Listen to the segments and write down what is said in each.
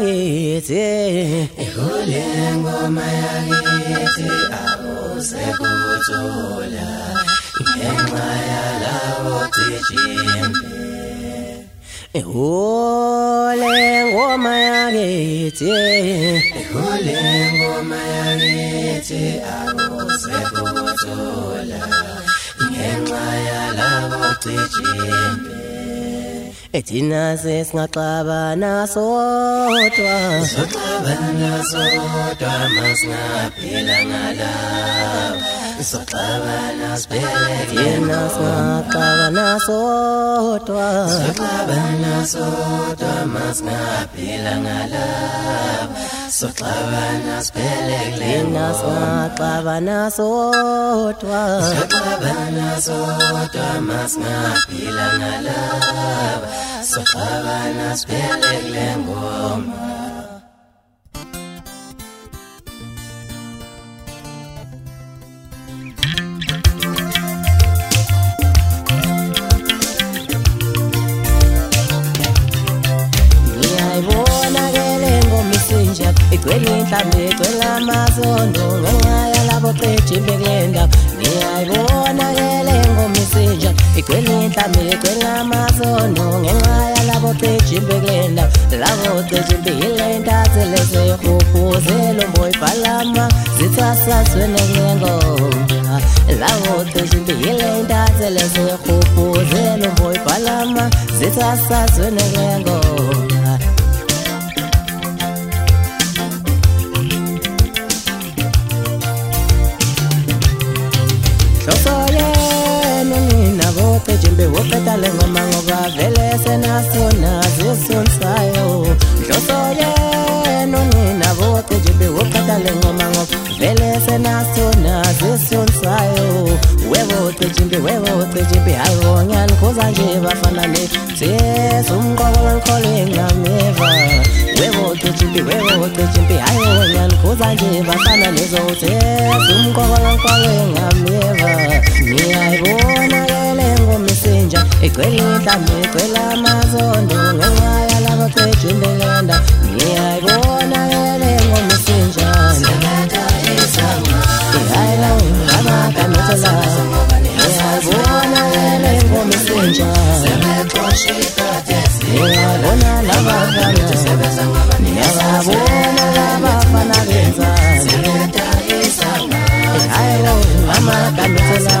yakithi Ihole ngoma yakithi akusekuthola ngenxa yalabo tijimbe ihole ngoma yakithi Ihole ngoma yakithi akusekuthola ngenxa yalabo tijimbe ethina sesingaxabana sodwa Soxabana sodwa masingaphila ngalawo Soxabana sibheke thina singaxabana sodwa Soxabana sodwa masingaphila ngalawo Soxabana sibheke thina singaxabana sodwa Soxabana sodwa masingaphila ngalawo Soxabana sibheke igcwele amasondo ngenxa yalabo qejimbe kulenda ngiyayibona ke le ngoma isinja igcwele inhlambi igcwele amasondo ngenxa yalabo qejimbe kulenda labo qejimbe yile ntathe lesehupuzelo mboyibhalama zithwasaswene kule ngoma labo qejimbe yile ntathe lesehupuzelo mboyibhalama zithwasaswene kule senasona zisonsayo Hloso yenu nina boqejimbe woqeda le ngoma ngoba vele senasona zisonsayo Webo qejimbe webo qejimbe hayo ngiyani khoza nje bafana ne Sesumqoko ngikole ngameva Webo qejimbe webo qejimbe hayo ngiyani khoza nje bafana lezo Sesumqoko ngikole ngameva ngiyayibona ke le ngoma isinja igcwele inhlambi igcwele amazondo ngenxa yalabo qejimbelela ngiyayibona ke le ngoma isinja ihayila ngamagamethela ngiyayibona ke le ngoma isinja ngiyabona labafana ngiyababona labafana benzani Hayo mama kamitsela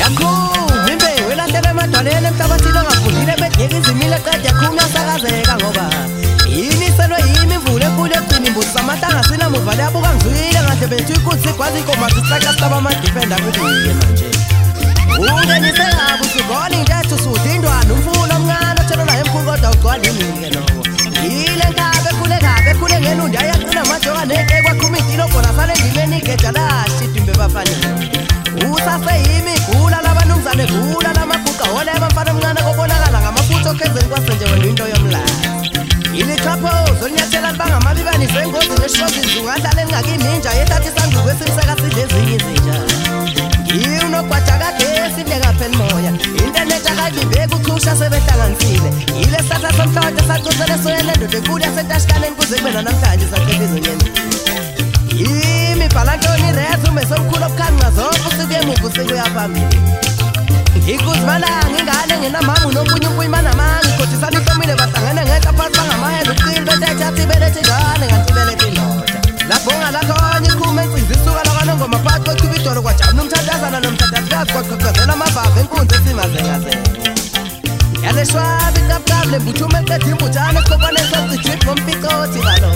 yakho mimbe welahlele emadwaleni emhlabathini ongavundile bengeke izimile qeda yakhuma yasakazeka ngoba yini iselwe yimi imvula enkulu egcina imbuzi samahlanga sinamuva liyabuka ngizwile ngahle bethu ikunzi igwazi inkomo zisakasitaba amadifenda kubuye manje. Gula lamaguqa holeba mfana omncane kobonakala ngamafutha okhezeni kwasenje wena into yomlazi ilixhaphozo linyathela libangamabibanise engozini eshozizi ungahlale lingakininja yethathi isanduku esimseka sidle ezinye izinja. Ngiwunogwaja kagesi indeka phela moya intenetsha kakibeka uchusha sebehlanganisile. Yile sihlahla somhlabathe sacuthele soyela endoda enkulu yasentashikaneni kuze kube nanamhlanje saqeda izonyeni yimi bhalantoni reza ume somkhulu obukhanqa zonke usuke emuva usekuya phambili nginamama unompunye umpuyima namangi ikhodisana ihlomile bahlangene ngeqa phasi bangamahela ucili betethathi belethe njane ngathi belethe indoda lapho ungalakhonye iqhume encinzi isuka lakwanongoma phakathi kwechuba idolo kwajabula umthanthazana nomthandathikazi kwaqhaqhazela amabava enkunzi esimazengazenga yaleshwaba ikabukabu lembuthume eqeda imbutshana esikopane socijip ngompikothi balo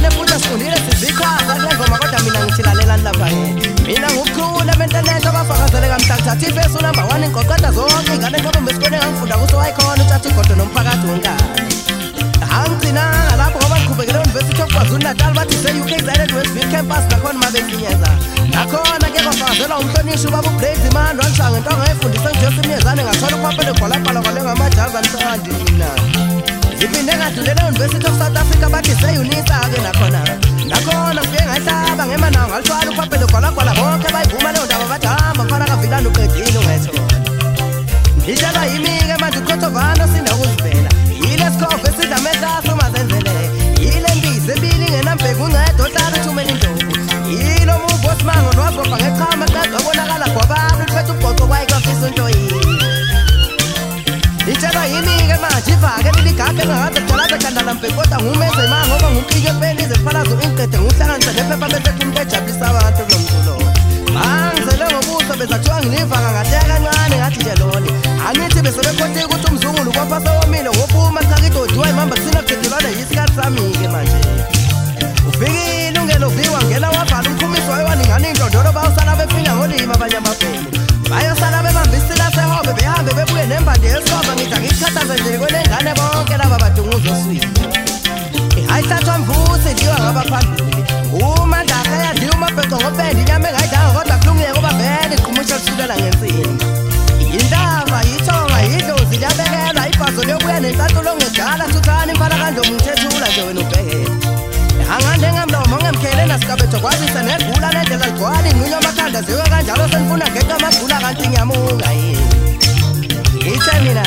sazwene futhi asifundile sizikhwaza kule ngoma kodwa mina ngithilalelani lapha-ke mina ngukhula bentenetho abafakazele kamhlakuthatha ifesu number one ingoqeda zonke ingane enqobombe esikoleni engangifunda kuso wayikhona uthatha igodo nomphakathi wonkane angigcinanga lapho ngoba ngiqhubekele e-university of kwazulu natal bathi se-uk excited westville campus nakhona uma befinyeza. Nakhona ke kwafakazelwa umhlonishwa ubaba ublade man wangishawa ngento angayifundisa ngijose imyezane ngathola ukhwaphele gwalagwala kwale ngamajazi amsandi mina. Iphinde ngadlulela e-University of South Africa bathi seyunisa-ke nakhona. Nakhona ngifike ngayihlaba ngemanawo ngalithwala ukhwaphele gwalagwala bonke bayivuma leyo ndaba bathi hamba mfana kavilani uqedile ungethola ngitshelwa yimi-ke manje ukhothovana osinda ukuzivela yile sikhove engaze kujalaza khandala mbhekota ngumeze ma ngoba ngumqike peni izifalazo inqede nguhlanganisa nephepha besethi umuntu ejabulisa abantu kulo mculo bangizele ngobuso bezathiwa ngilivanga ngahleka kancane ngathi nje loni angithi besebekhotile ukuthi umzungulu kwapha sewomile ngophuma chakidodiwa imamba kusina kudedelwane yisikhathi sami-ke manje ufikile ungeloviwa ngena wavala umkhumiso wayewaningana iy'ndondolo bawusala befinya ngolima abanye ababhemu bayosala bebambisila sehobe behambe bebuye nembandi yesoba ngidla ngiyikhathaze nje laba badunguzo swini ayithathwa mvusi ndiwa ngabaphambili umandaka yadliwa umabheco ngopenda inyama engayidlanga kodwa kulungile kuba vele iqhumusha lisukela ngensini yintaba yithonga yidlozi liyabekelwa ibhazo liyobuya nenhlatulo ngedala thuthani imfana kandomu ngithethula nje wena ubhekele angande ngamlomo ngemkhele nasikabetho kwazisa negula nendlela ligcwala inqunywa amakhanda ziwe kanjalo senifuna ngeqa amagula kanti ngiyamunga yini ngithe mina